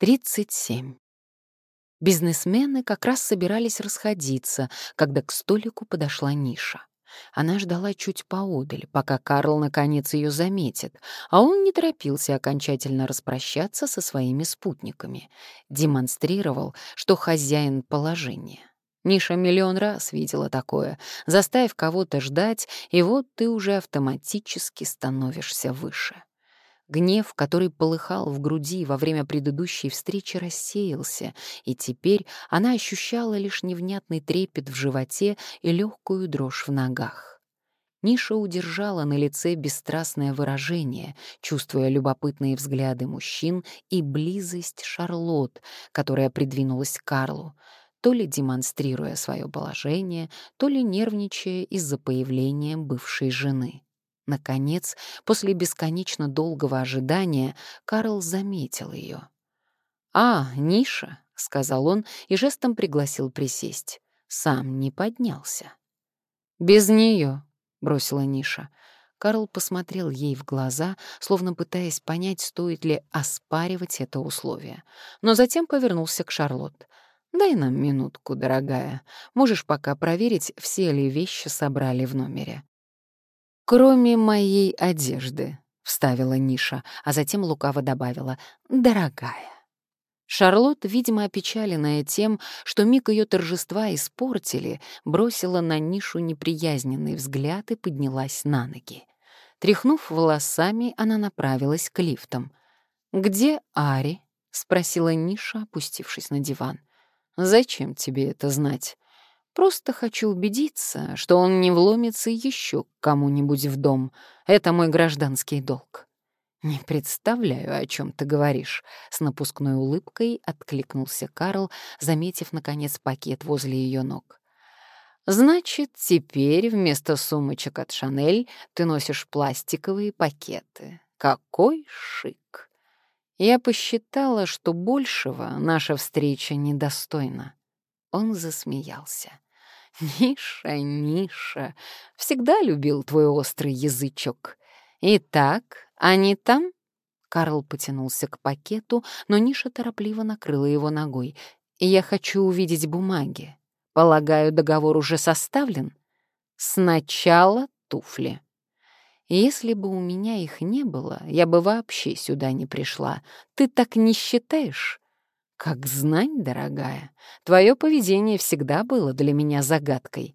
37. Бизнесмены как раз собирались расходиться, когда к столику подошла Ниша. Она ждала чуть поодаль, пока Карл наконец ее заметит, а он не торопился окончательно распрощаться со своими спутниками. Демонстрировал, что хозяин положения. Ниша миллион раз видела такое. Заставив кого-то ждать, и вот ты уже автоматически становишься выше. Гнев, который полыхал в груди во время предыдущей встречи, рассеялся, и теперь она ощущала лишь невнятный трепет в животе и легкую дрожь в ногах. Ниша удержала на лице бесстрастное выражение, чувствуя любопытные взгляды мужчин и близость Шарлот, которая придвинулась к Карлу, то ли демонстрируя свое положение, то ли нервничая из-за появления бывшей жены. Наконец, после бесконечно долгого ожидания, Карл заметил ее. «А, Ниша», — сказал он и жестом пригласил присесть. Сам не поднялся. «Без нее», — бросила Ниша. Карл посмотрел ей в глаза, словно пытаясь понять, стоит ли оспаривать это условие. Но затем повернулся к Шарлотт. «Дай нам минутку, дорогая. Можешь пока проверить, все ли вещи собрали в номере». «Кроме моей одежды», — вставила Ниша, а затем лукаво добавила «дорогая». Шарлотт, видимо, опечаленная тем, что миг ее торжества испортили, бросила на Нишу неприязненный взгляд и поднялась на ноги. Тряхнув волосами, она направилась к лифтам. «Где Ари?» — спросила Ниша, опустившись на диван. «Зачем тебе это знать?» Просто хочу убедиться, что он не вломится еще к кому-нибудь в дом. Это мой гражданский долг». «Не представляю, о чем ты говоришь», — с напускной улыбкой откликнулся Карл, заметив, наконец, пакет возле ее ног. «Значит, теперь вместо сумочек от Шанель ты носишь пластиковые пакеты. Какой шик!» Я посчитала, что большего наша встреча недостойна. Он засмеялся. «Ниша, Ниша, всегда любил твой острый язычок. Итак, они там?» Карл потянулся к пакету, но Ниша торопливо накрыла его ногой. «Я хочу увидеть бумаги. Полагаю, договор уже составлен? Сначала туфли. Если бы у меня их не было, я бы вообще сюда не пришла. Ты так не считаешь?» Как знать, дорогая, твое поведение всегда было для меня загадкой.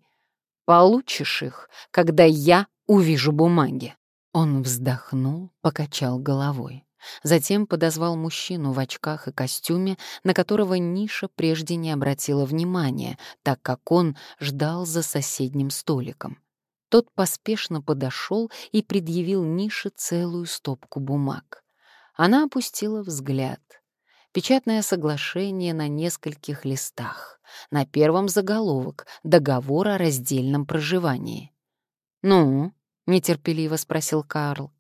Получишь их, когда я увижу бумаги. Он вздохнул, покачал головой. Затем подозвал мужчину в очках и костюме, на которого Ниша прежде не обратила внимания, так как он ждал за соседним столиком. Тот поспешно подошел и предъявил Нише целую стопку бумаг. Она опустила взгляд — Печатное соглашение на нескольких листах. На первом заголовок «Договор о раздельном проживании». «Ну?» — нетерпеливо спросил Карл.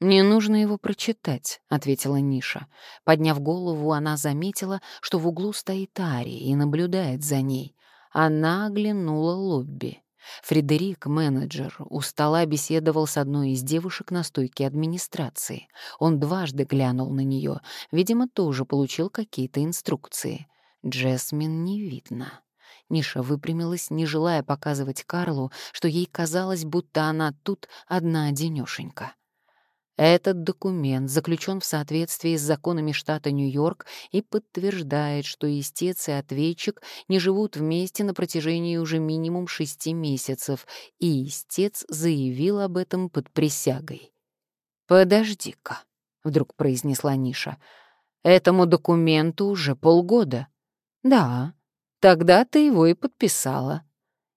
«Мне нужно его прочитать», — ответила Ниша. Подняв голову, она заметила, что в углу стоит Ари и наблюдает за ней. Она оглянула лобби. Фредерик, менеджер, у стола беседовал с одной из девушек на стойке администрации. Он дважды глянул на нее, видимо, тоже получил какие-то инструкции. Джесмин не видно. Ниша выпрямилась, не желая показывать Карлу, что ей казалось, будто она тут одна-одинёшенька. Этот документ заключен в соответствии с законами штата Нью-Йорк и подтверждает, что истец и ответчик не живут вместе на протяжении уже минимум шести месяцев, и истец заявил об этом под присягой. «Подожди-ка», — вдруг произнесла Ниша, — «этому документу уже полгода». «Да, тогда ты его и подписала».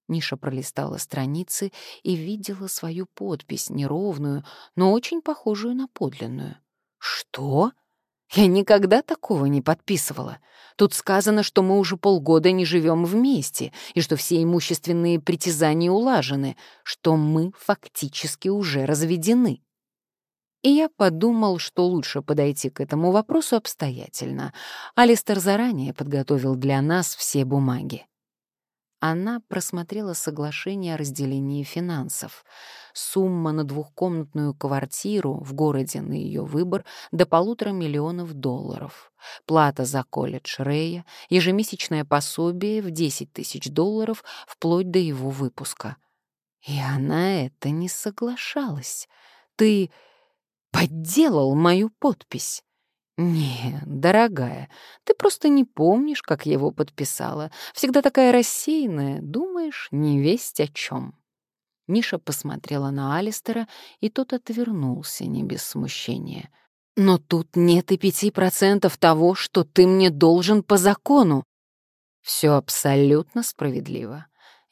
Ниша пролистала страницы и видела свою подпись, неровную, но очень похожую на подлинную. «Что? Я никогда такого не подписывала. Тут сказано, что мы уже полгода не живем вместе, и что все имущественные притязания улажены, что мы фактически уже разведены». И я подумал, что лучше подойти к этому вопросу обстоятельно. Алистер заранее подготовил для нас все бумаги. Она просмотрела соглашение о разделении финансов. Сумма на двухкомнатную квартиру в городе на ее выбор до полутора миллионов долларов. Плата за колледж Рэя, ежемесячное пособие в 10 тысяч долларов вплоть до его выпуска. И она это не соглашалась. Ты подделал мою подпись. «Не, дорогая, ты просто не помнишь, как его подписала. Всегда такая рассеянная, думаешь, не весть о чем. Ниша посмотрела на Алистера, и тот отвернулся, не без смущения. «Но тут нет и пяти процентов того, что ты мне должен по закону». «Все абсолютно справедливо.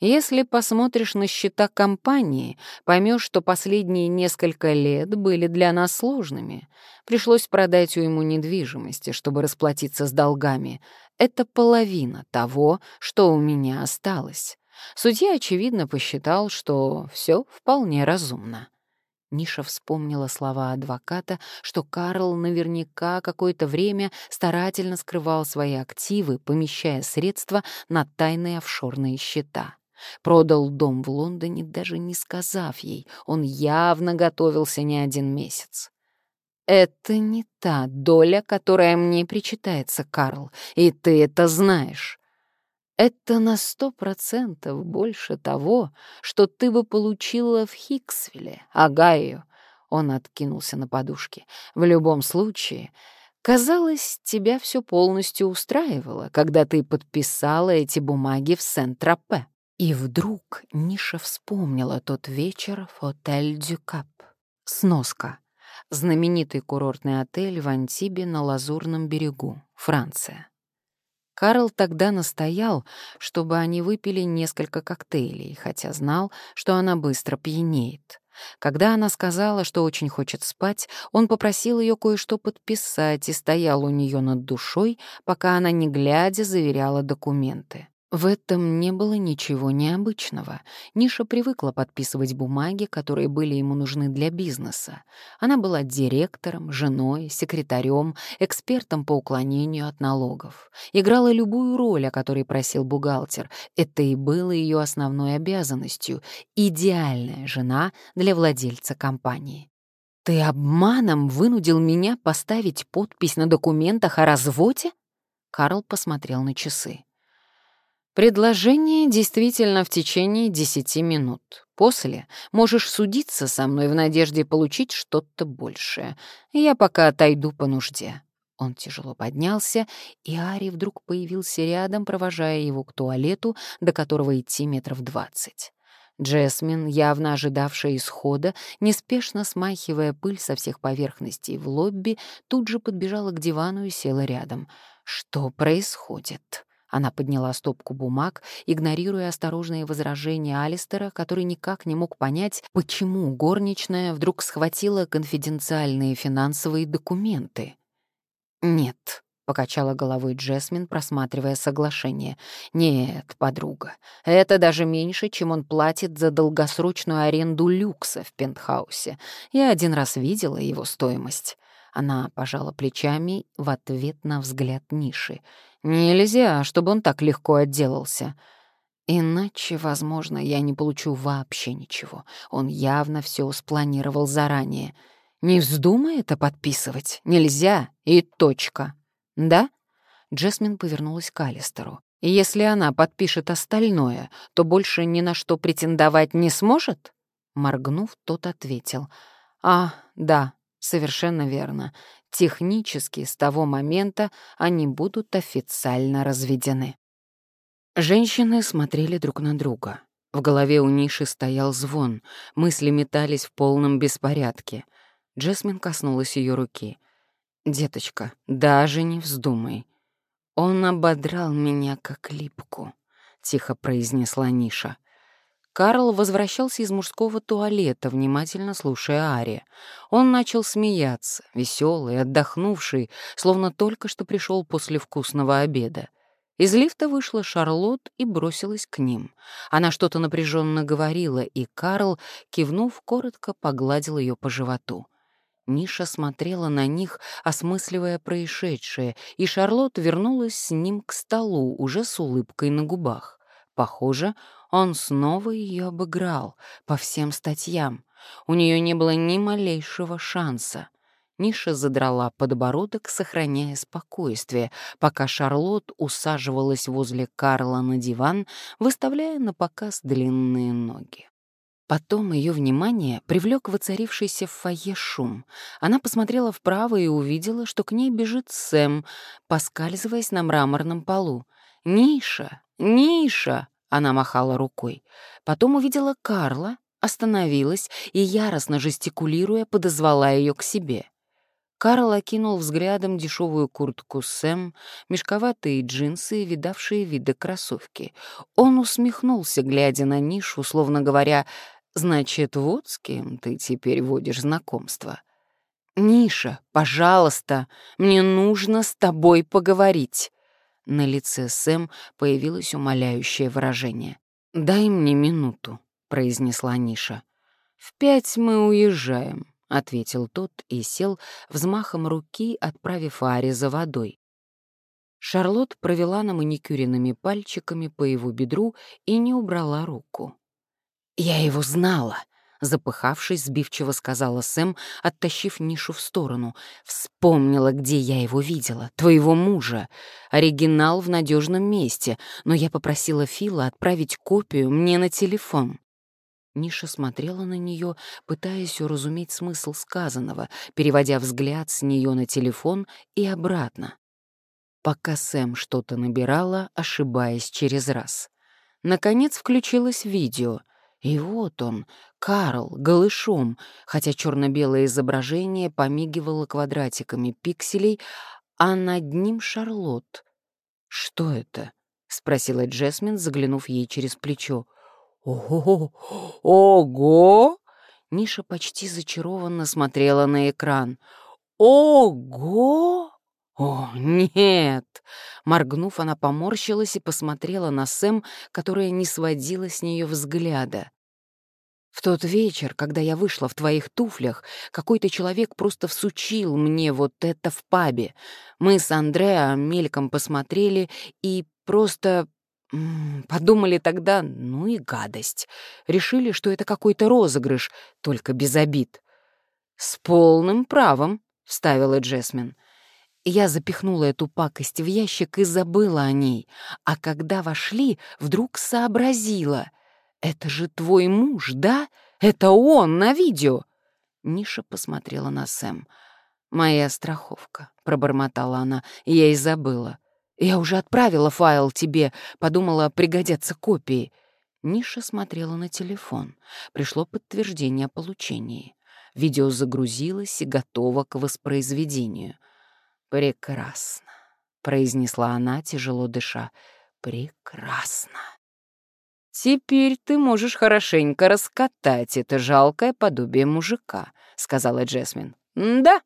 Если посмотришь на счета компании, поймешь, что последние несколько лет были для нас сложными. Пришлось продать у ему недвижимости, чтобы расплатиться с долгами. Это половина того, что у меня осталось. Судья, очевидно, посчитал, что все вполне разумно. Ниша вспомнила слова адвоката, что Карл наверняка какое-то время старательно скрывал свои активы, помещая средства на тайные офшорные счета. Продал дом в Лондоне, даже не сказав ей. Он явно готовился не один месяц. «Это не та доля, которая мне причитается, Карл, и ты это знаешь. Это на сто процентов больше того, что ты бы получила в Хиксвилле, Огайо». Он откинулся на подушке. «В любом случае, казалось, тебя все полностью устраивало, когда ты подписала эти бумаги в Сен-Тропе». И вдруг Ниша вспомнила тот вечер в отель «Дю Кап». Сноска. Знаменитый курортный отель в Антибе на Лазурном берегу, Франция. Карл тогда настоял, чтобы они выпили несколько коктейлей, хотя знал, что она быстро пьянеет. Когда она сказала, что очень хочет спать, он попросил ее кое-что подписать и стоял у нее над душой, пока она, не глядя, заверяла документы. В этом не было ничего необычного. Ниша привыкла подписывать бумаги, которые были ему нужны для бизнеса. Она была директором, женой, секретарем, экспертом по уклонению от налогов. Играла любую роль, о которой просил бухгалтер. Это и было ее основной обязанностью. Идеальная жена для владельца компании. «Ты обманом вынудил меня поставить подпись на документах о разводе?» Карл посмотрел на часы. Предложение действительно в течение десяти минут. После можешь судиться со мной в надежде получить что-то большее. Я пока отойду по нужде». Он тяжело поднялся, и Ари вдруг появился рядом, провожая его к туалету, до которого идти метров двадцать. Джесмин, явно ожидавшая исхода, неспешно смахивая пыль со всех поверхностей в лобби, тут же подбежала к дивану и села рядом. «Что происходит?» Она подняла стопку бумаг, игнорируя осторожные возражения Алистера, который никак не мог понять, почему горничная вдруг схватила конфиденциальные финансовые документы. «Нет», — покачала головой Джесмин, просматривая соглашение. «Нет, подруга, это даже меньше, чем он платит за долгосрочную аренду люкса в пентхаусе. Я один раз видела его стоимость». Она пожала плечами в ответ на взгляд Ниши. Нельзя, чтобы он так легко отделался. Иначе, возможно, я не получу вообще ничего. Он явно все спланировал заранее. Не вздумай это подписывать. Нельзя. И точка. Да? Джесмин повернулась к Алистеру. Если она подпишет остальное, то больше ни на что претендовать не сможет? Моргнув, тот ответил. А, да, совершенно верно. Технически с того момента они будут официально разведены. Женщины смотрели друг на друга. В голове у Ниши стоял звон, мысли метались в полном беспорядке. Джесмин коснулась ее руки. «Деточка, даже не вздумай. Он ободрал меня как липку», — тихо произнесла Ниша. Карл возвращался из мужского туалета, внимательно слушая Ари. Он начал смеяться, веселый, отдохнувший, словно только что пришел после вкусного обеда. Из лифта вышла Шарлотт и бросилась к ним. Она что-то напряженно говорила, и Карл, кивнув, коротко погладил ее по животу. Ниша смотрела на них, осмысливая происшедшее, и Шарлотт вернулась с ним к столу, уже с улыбкой на губах. Похоже, он снова ее обыграл по всем статьям. У нее не было ни малейшего шанса. Ниша задрала подбородок, сохраняя спокойствие, пока Шарлотт усаживалась возле Карла на диван, выставляя на показ длинные ноги. Потом ее внимание привлек воцарившийся в фойе шум. Она посмотрела вправо и увидела, что к ней бежит Сэм, поскальзываясь на мраморном полу. «Ниша! Ниша!» — она махала рукой. Потом увидела Карла, остановилась и, яростно жестикулируя, подозвала ее к себе. Карл окинул взглядом дешевую куртку Сэм, мешковатые джинсы и видавшие виды кроссовки. Он усмехнулся, глядя на нишу, словно говоря, «Значит, вот с кем ты теперь водишь знакомство». «Ниша, пожалуйста, мне нужно с тобой поговорить». На лице Сэм появилось умоляющее выражение. «Дай мне минуту», — произнесла Ниша. «В пять мы уезжаем ответил тот и сел, взмахом руки отправив Ари за водой. Шарлотт провела на маникюренными пальчиками по его бедру и не убрала руку. «Я его знала», — запыхавшись, сбивчиво сказала Сэм, оттащив нишу в сторону. «Вспомнила, где я его видела, твоего мужа. Оригинал в надежном месте, но я попросила Фила отправить копию мне на телефон». Ниша смотрела на нее, пытаясь уразуметь смысл сказанного, переводя взгляд с нее на телефон и обратно. Пока Сэм что-то набирала, ошибаясь через раз. Наконец включилось видео, и вот он, Карл, голышом, хотя черно-белое изображение помигивало квадратиками пикселей, а над ним Шарлотт. «Что это?» — спросила Джесмин, заглянув ей через плечо. «Ого! Ого!» Ниша почти зачарованно смотрела на экран. «Ого!» «О, нет!» Моргнув, она поморщилась и посмотрела на Сэм, которая не сводила с нее взгляда. «В тот вечер, когда я вышла в твоих туфлях, какой-то человек просто всучил мне вот это в пабе. Мы с Андреа мельком посмотрели и просто Подумали тогда, ну и гадость. Решили, что это какой-то розыгрыш, только без обид. «С полным правом», — вставила Джесмин. Я запихнула эту пакость в ящик и забыла о ней, а когда вошли, вдруг сообразила. «Это же твой муж, да? Это он на видео!» Ниша посмотрела на Сэм. «Моя страховка», — пробормотала она, — «я и забыла. «Я уже отправила файл тебе, подумала, пригодятся копии». Ниша смотрела на телефон. Пришло подтверждение о получении. Видео загрузилось и готово к воспроизведению. «Прекрасно», — произнесла она, тяжело дыша. «Прекрасно». «Теперь ты можешь хорошенько раскатать это жалкое подобие мужика», — сказала Джесмин. «Да»,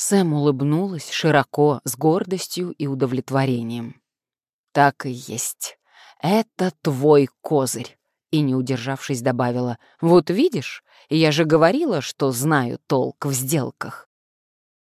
Сэм улыбнулась широко, с гордостью и удовлетворением. «Так и есть. Это твой козырь», — и, не удержавшись, добавила. «Вот видишь, я же говорила, что знаю толк в сделках».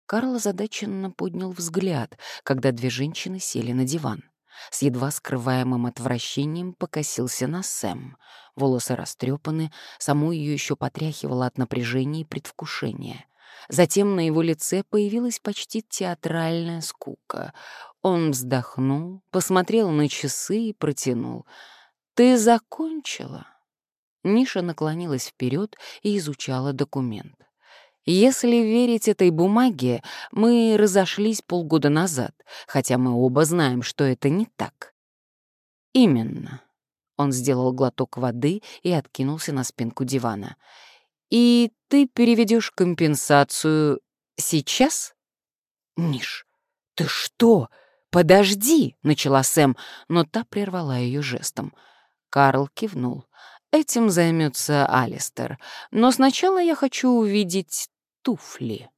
Карл озадаченно поднял взгляд, когда две женщины сели на диван. С едва скрываемым отвращением покосился на Сэм. Волосы растрепаны, саму ее еще потряхивало от напряжения и предвкушения. Затем на его лице появилась почти театральная скука. Он вздохнул, посмотрел на часы и протянул. «Ты закончила?» Ниша наклонилась вперед и изучала документ. Если верить этой бумаге, мы разошлись полгода назад, хотя мы оба знаем, что это не так. Именно. Он сделал глоток воды и откинулся на спинку дивана. И ты переведешь компенсацию сейчас? Ниш, ты что? Подожди, начала Сэм, но та прервала ее жестом. Карл кивнул. Этим займется Алистер. Но сначала я хочу увидеть туфли.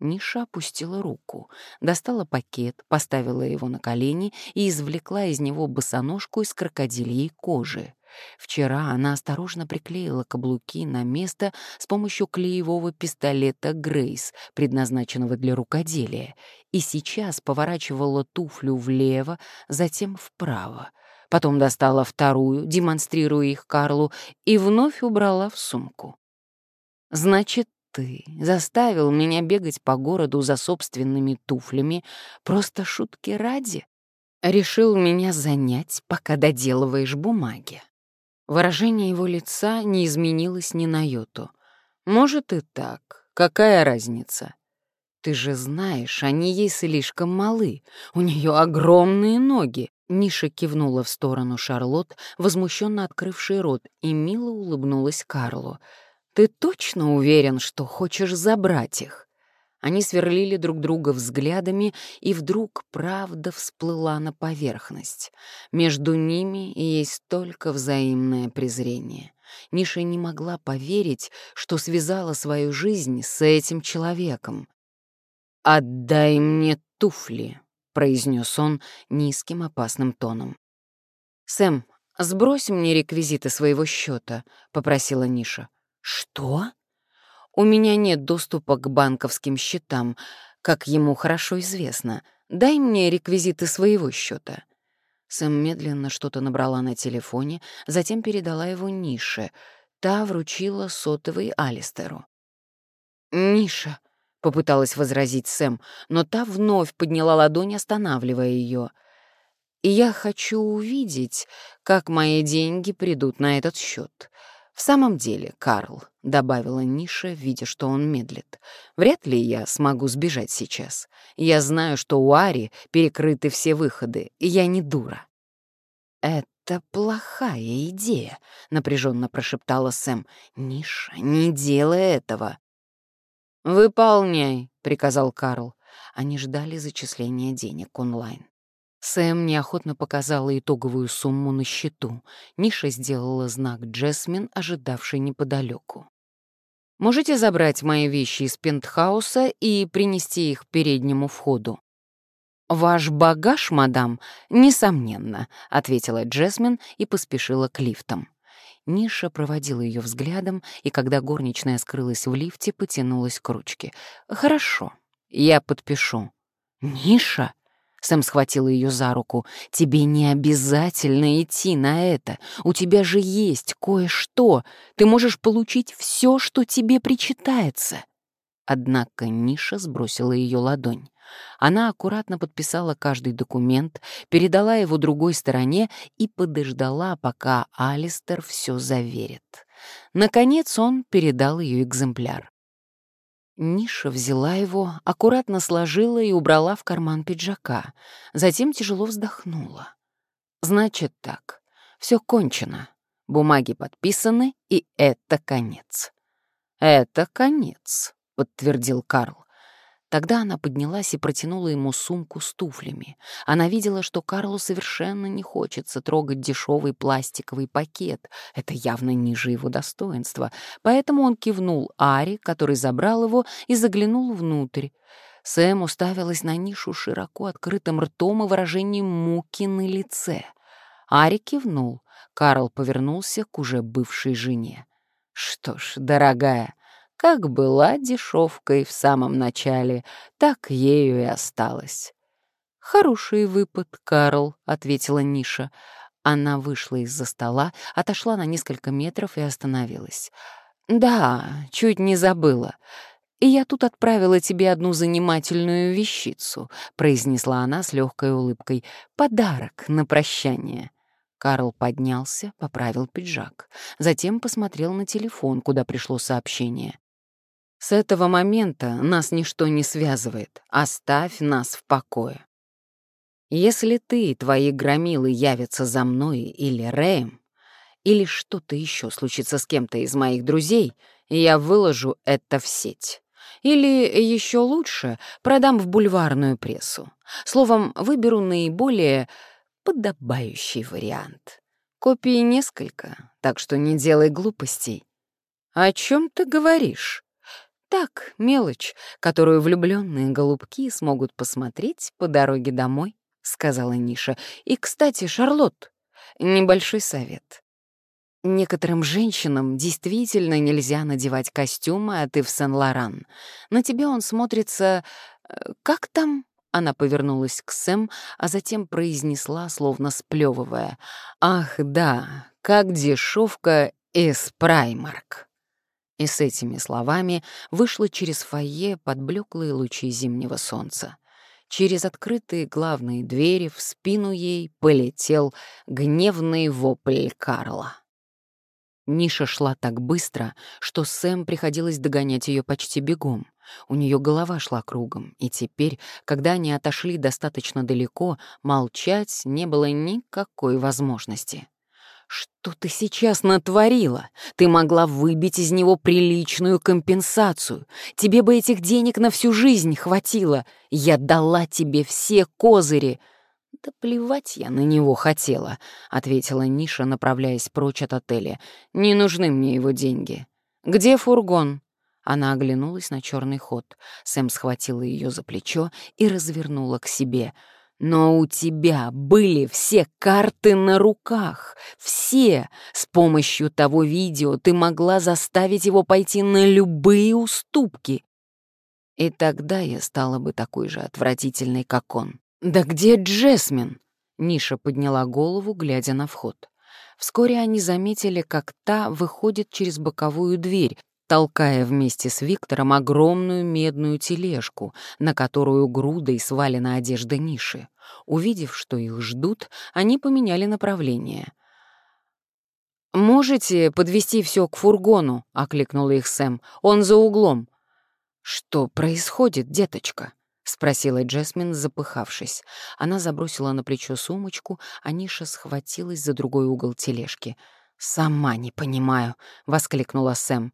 Ниша опустила руку, достала пакет, поставила его на колени и извлекла из него босоножку из крокодильей кожи. Вчера она осторожно приклеила каблуки на место с помощью клеевого пистолета «Грейс», предназначенного для рукоделия, и сейчас поворачивала туфлю влево, затем вправо. потом достала вторую, демонстрируя их Карлу, и вновь убрала в сумку. «Значит, ты заставил меня бегать по городу за собственными туфлями просто шутки ради? Решил меня занять, пока доделываешь бумаги?» Выражение его лица не изменилось ни на йоту. «Может и так. Какая разница? Ты же знаешь, они ей слишком малы. У нее огромные ноги. Ниша кивнула в сторону Шарлотт, возмущенно открывший рот, и мило улыбнулась Карлу. «Ты точно уверен, что хочешь забрать их?» Они сверлили друг друга взглядами, и вдруг правда всплыла на поверхность. Между ними есть только взаимное презрение. Ниша не могла поверить, что связала свою жизнь с этим человеком. «Отдай мне туфли», — произнес он низким опасным тоном. «Сэм, сбрось мне реквизиты своего счета», — попросила Ниша. «Что?» «У меня нет доступа к банковским счетам, как ему хорошо известно. Дай мне реквизиты своего счета». Сэм медленно что-то набрала на телефоне, затем передала его Нише. Та вручила сотовый Алистеру. «Ниша», — попыталась возразить Сэм, но та вновь подняла ладонь, останавливая ее. «И я хочу увидеть, как мои деньги придут на этот счет. В самом деле, Карл», — добавила Ниша, видя, что он медлит, «вряд ли я смогу сбежать сейчас. Я знаю, что у Ари перекрыты все выходы, и я не дура». «Это плохая идея», — напряженно прошептала Сэм. «Ниша, не делай этого». «Выполняй», — приказал Карл. Они ждали зачисления денег онлайн. Сэм неохотно показала итоговую сумму на счету. Ниша сделала знак Джесмин, ожидавший неподалеку. «Можете забрать мои вещи из пентхауса и принести их к переднему входу?» «Ваш багаж, мадам, несомненно», — ответила Джесмин и поспешила к лифтам. Ниша проводила ее взглядом, и когда горничная скрылась в лифте, потянулась к ручке. «Хорошо, я подпишу». «Ниша?» — Сэм схватила ее за руку. «Тебе не обязательно идти на это. У тебя же есть кое-что. Ты можешь получить все, что тебе причитается». Однако Ниша сбросила ее ладонь. Она аккуратно подписала каждый документ, передала его другой стороне и подождала, пока Алистер все заверит. Наконец он передал ее экземпляр. Ниша взяла его, аккуратно сложила и убрала в карман пиджака, затем тяжело вздохнула. «Значит так, все кончено, бумаги подписаны, и это конец». «Это конец», — подтвердил Карл. Тогда она поднялась и протянула ему сумку с туфлями. Она видела, что Карлу совершенно не хочется трогать дешевый пластиковый пакет. Это явно ниже его достоинства. Поэтому он кивнул Ари, который забрал его, и заглянул внутрь. Сэм уставилась на нишу широко открытым ртом и выражением муки на лице. Ари кивнул. Карл повернулся к уже бывшей жене. «Что ж, дорогая, как была дешевкой в самом начале, так ею и осталась. «Хороший выпад, Карл», — ответила Ниша. Она вышла из-за стола, отошла на несколько метров и остановилась. «Да, чуть не забыла. И я тут отправила тебе одну занимательную вещицу», — произнесла она с легкой улыбкой. «Подарок на прощание». Карл поднялся, поправил пиджак. Затем посмотрел на телефон, куда пришло сообщение. С этого момента нас ничто не связывает. Оставь нас в покое. Если ты и твои громилы явятся за мной или Рэем, или что-то еще случится с кем-то из моих друзей, я выложу это в сеть. Или еще лучше, продам в бульварную прессу. Словом, выберу наиболее подобающий вариант. Копий несколько, так что не делай глупостей. «О чем ты говоришь?» Так, мелочь, которую влюбленные голубки смогут посмотреть по дороге домой, сказала Ниша. И, кстати, Шарлотт, небольшой совет. Некоторым женщинам действительно нельзя надевать костюмы, а ты в Сен-Лоран. На тебе он смотрится... Э, как там? Она повернулась к Сэм, а затем произнесла, словно сплевывая. «Ах, да, как дешевка из Праймарк!» И с этими словами вышла через фойе под блеклые лучи зимнего солнца. Через открытые главные двери в спину ей полетел гневный вопль Карла. Ниша шла так быстро, что Сэм приходилось догонять ее почти бегом. У нее голова шла кругом, и теперь, когда они отошли достаточно далеко, молчать не было никакой возможности. «Что ты сейчас натворила? Ты могла выбить из него приличную компенсацию. Тебе бы этих денег на всю жизнь хватило. Я дала тебе все козыри. «Да плевать я на него хотела», — ответила Ниша, направляясь прочь от отеля. «Не нужны мне его деньги». «Где фургон?» Она оглянулась на черный ход. Сэм схватила ее за плечо и развернула к себе. «Но у тебя были все карты на руках. Все! С помощью того видео ты могла заставить его пойти на любые уступки. И тогда я стала бы такой же отвратительной, как он. «Да где Джесмин?» Ниша подняла голову, глядя на вход. Вскоре они заметили, как та выходит через боковую дверь, толкая вместе с Виктором огромную медную тележку, на которую грудой свалена одежда Ниши. Увидев, что их ждут, они поменяли направление. «Можете подвести все к фургону?» — окликнула их Сэм. «Он за углом». «Что происходит, деточка?» — спросила Джесмин, запыхавшись. Она забросила на плечо сумочку, а Ниша схватилась за другой угол тележки. «Сама не понимаю», — воскликнула Сэм.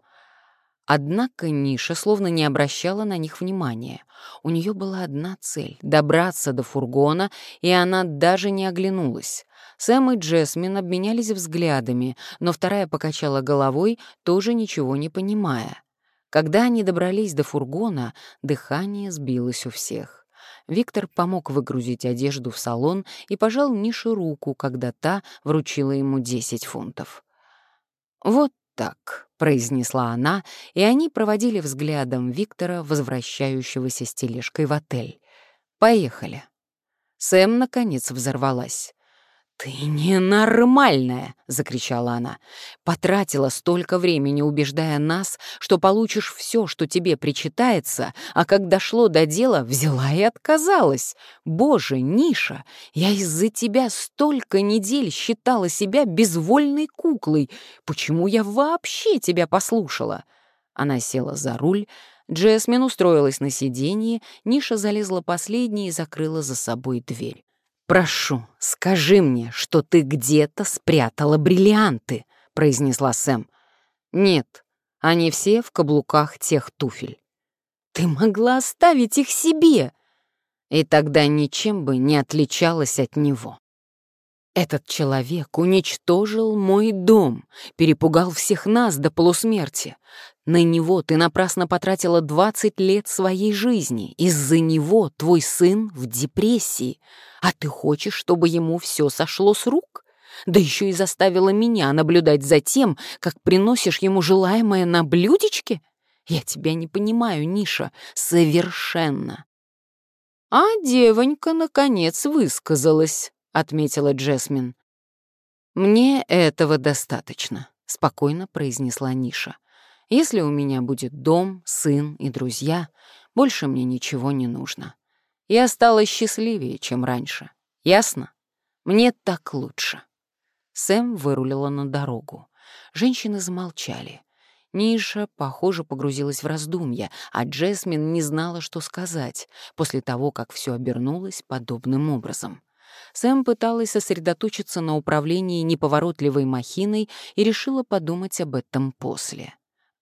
Однако Ниша словно не обращала на них внимания. У нее была одна цель — добраться до фургона, и она даже не оглянулась. Сэм и Джесмин обменялись взглядами, но вторая покачала головой, тоже ничего не понимая. Когда они добрались до фургона, дыхание сбилось у всех. Виктор помог выгрузить одежду в салон и пожал Нише руку, когда та вручила ему 10 фунтов. «Вот так», — произнесла она, и они проводили взглядом Виктора, возвращающегося с тележкой в отель. «Поехали». Сэм, наконец, взорвалась. «Ты ненормальная!» — закричала она. «Потратила столько времени, убеждая нас, что получишь все, что тебе причитается, а как дошло до дела, взяла и отказалась. Боже, Ниша, я из-за тебя столько недель считала себя безвольной куклой. Почему я вообще тебя послушала?» Она села за руль, Джесмин устроилась на сиденье, Ниша залезла последней и закрыла за собой дверь. «Прошу, скажи мне, что ты где-то спрятала бриллианты», — произнесла Сэм. «Нет, они все в каблуках тех туфель». «Ты могла оставить их себе!» И тогда ничем бы не отличалась от него. Этот человек уничтожил мой дом, перепугал всех нас до полусмерти. На него ты напрасно потратила 20 лет своей жизни. Из-за него твой сын в депрессии. А ты хочешь, чтобы ему все сошло с рук? Да еще и заставила меня наблюдать за тем, как приносишь ему желаемое на блюдечке? Я тебя не понимаю, Ниша, совершенно. А девонька, наконец, высказалась, отметила Джесмин. Мне этого достаточно, спокойно произнесла Ниша. Если у меня будет дом, сын и друзья, больше мне ничего не нужно. Я стала счастливее, чем раньше. Ясно? Мне так лучше. Сэм вырулила на дорогу. Женщины замолчали. Ниша, похоже, погрузилась в раздумья, а Джесмин не знала, что сказать, после того, как все обернулось подобным образом. Сэм пыталась сосредоточиться на управлении неповоротливой махиной и решила подумать об этом после.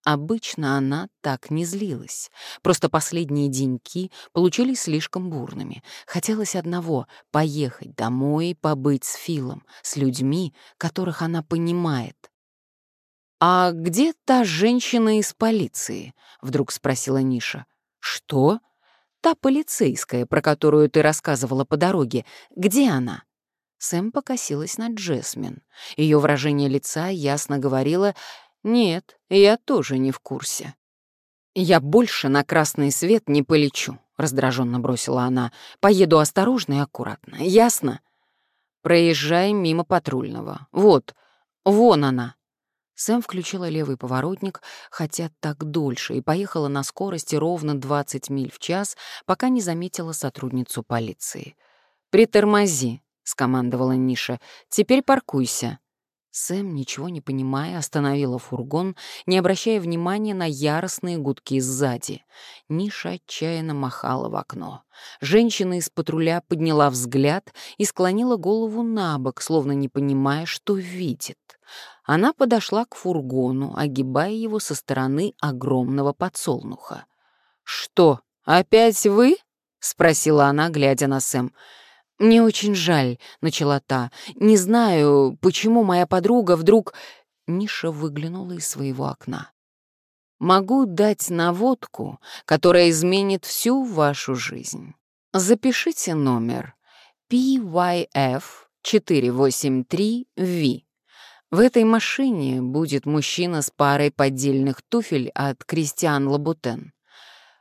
Обычно она так не злилась. Просто последние деньки получились слишком бурными. Хотелось одного — поехать домой побыть с Филом, с людьми, которых она понимает. «А где та женщина из полиции?» — вдруг спросила Ниша. «Что? Та полицейская, про которую ты рассказывала по дороге. Где она?» Сэм покосилась на Джесмин. Ее выражение лица ясно говорило «Нет, я тоже не в курсе». «Я больше на красный свет не полечу», — раздраженно бросила она. «Поеду осторожно и аккуратно. Ясно?» «Проезжай мимо патрульного. Вот, вон она». Сэм включила левый поворотник, хотя так дольше, и поехала на скорости ровно 20 миль в час, пока не заметила сотрудницу полиции. «Притормози», — скомандовала Ниша. «Теперь паркуйся». Сэм, ничего не понимая, остановила фургон, не обращая внимания на яростные гудки сзади. Ниша отчаянно махала в окно. Женщина из патруля подняла взгляд и склонила голову на бок, словно не понимая, что видит. Она подошла к фургону, огибая его со стороны огромного подсолнуха. «Что, опять вы?» — спросила она, глядя на Сэм. «Мне очень жаль», — начала та. «Не знаю, почему моя подруга вдруг...» Ниша выглянула из своего окна. «Могу дать наводку, которая изменит всю вашу жизнь. Запишите номер PYF483V. В этой машине будет мужчина с парой поддельных туфель от Кристиан Лабутен.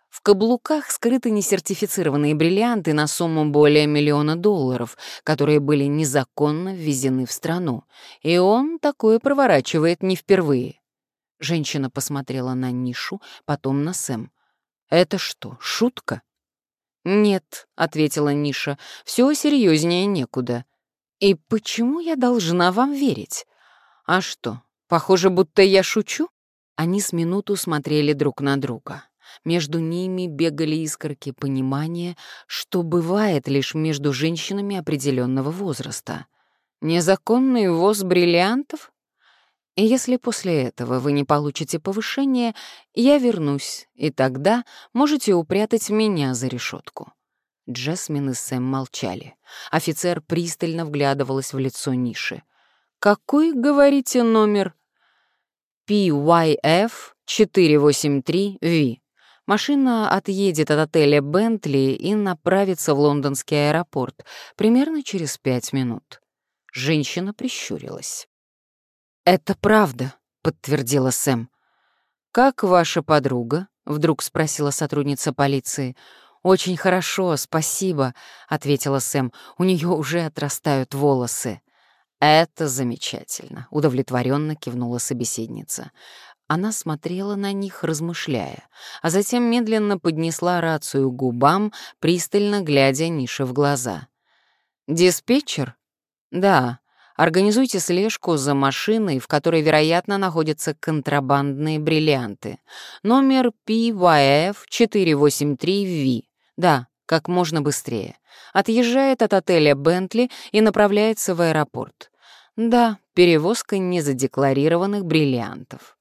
В каблуках скрыты несертифицированные бриллианты на сумму более миллиона долларов, которые были незаконно ввезены в страну. И он такое проворачивает не впервые. Женщина посмотрела на Нишу, потом на Сэм. «Это что, шутка?» «Нет», — ответила Ниша, — «все серьезнее некуда». «И почему я должна вам верить?» «А что, похоже, будто я шучу?» Они с минуту смотрели друг на друга. Между ними бегали искорки понимания, что бывает лишь между женщинами определенного возраста. Незаконный ввоз бриллиантов? И если после этого вы не получите повышение, я вернусь, и тогда можете упрятать меня за решетку. Джасмин и Сэм молчали. Офицер пристально вглядывалась в лицо Ниши. «Какой, говорите, номер?» PYF 483V. Машина отъедет от отеля «Бентли» и направится в лондонский аэропорт примерно через пять минут. Женщина прищурилась. «Это правда», — подтвердила Сэм. «Как ваша подруга?» — вдруг спросила сотрудница полиции. «Очень хорошо, спасибо», — ответила Сэм. «У нее уже отрастают волосы». «Это замечательно», — удовлетворенно кивнула собеседница. Она смотрела на них, размышляя, а затем медленно поднесла рацию к губам, пристально глядя Нише в глаза. «Диспетчер?» «Да. Организуйте слежку за машиной, в которой, вероятно, находятся контрабандные бриллианты. Номер PYF-483V. Да, как можно быстрее. Отъезжает от отеля «Бентли» и направляется в аэропорт. Да, перевозка незадекларированных бриллиантов.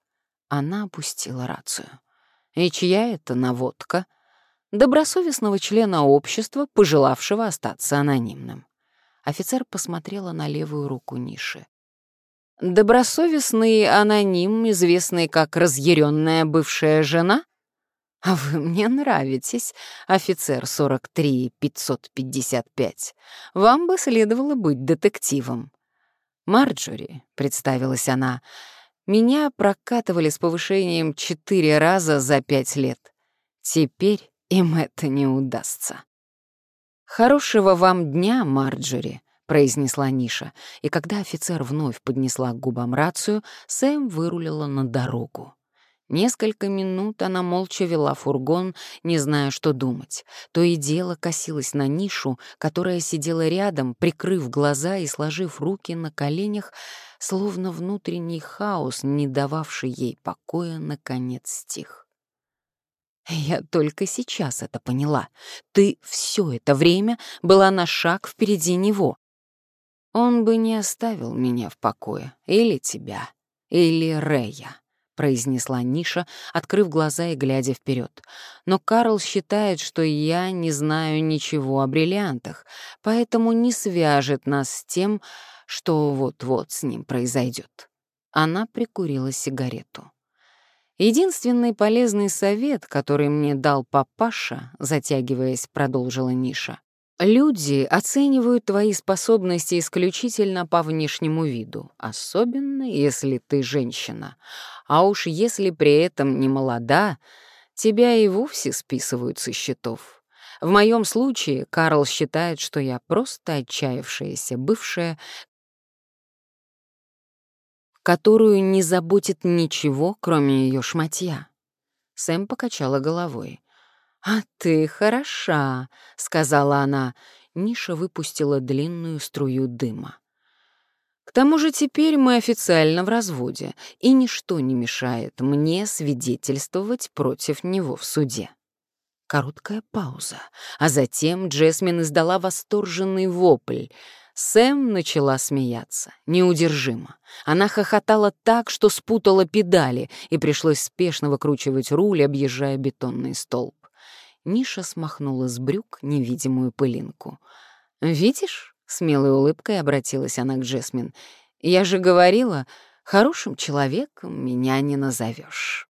Она опустила рацию. И чья это наводка? Добросовестного члена общества, пожелавшего остаться анонимным. Офицер посмотрела на левую руку Ниши. «Добросовестный аноним, известный как разъяренная бывшая жена?» «А вы мне нравитесь, офицер 43-555. Вам бы следовало быть детективом». «Марджори», — представилась она, — меня прокатывали с повышением четыре раза за пять лет. Теперь им это не удастся. «Хорошего вам дня, Марджори», — произнесла Ниша, и когда офицер вновь поднесла к губам рацию, Сэм вырулила на дорогу. Несколько минут она молча вела фургон, не зная, что думать. То и дело косилась на нишу, которая сидела рядом, прикрыв глаза и сложив руки на коленях, словно внутренний хаос, не дававший ей покоя, наконец стих. «Я только сейчас это поняла. Ты все это время была на шаг впереди него. Он бы не оставил меня в покое. Или тебя, или Рея», — произнесла Ниша, открыв глаза и глядя вперед. «Но Карл считает, что я не знаю ничего о бриллиантах, поэтому не свяжет нас с тем, что вот-вот с ним произойдет. Она прикурила сигарету. Единственный полезный совет, который мне дал папаша, затягиваясь, продолжила Ниша. Люди оценивают твои способности исключительно по внешнему виду, особенно если ты женщина. А уж если при этом не молода, тебя и вовсе списывают со счетов. В моем случае Карл считает, что я просто отчаявшаяся бывшая, которую не заботит ничего, кроме ее шматья. Сэм покачала головой. «А ты хороша», — сказала она. Ниша выпустила длинную струю дыма. «К тому же теперь мы официально в разводе, и ничто не мешает мне свидетельствовать против него в суде». Короткая пауза, а затем Джесмин издала восторженный вопль — Сэм начала смеяться, неудержимо. Она хохотала так, что спутала педали, и пришлось спешно выкручивать руль, объезжая бетонный столб. Ниша смахнула с брюк невидимую пылинку. «Видишь?» — смелой улыбкой обратилась она к Джесмин. «Я же говорила, хорошим человеком меня не назовешь.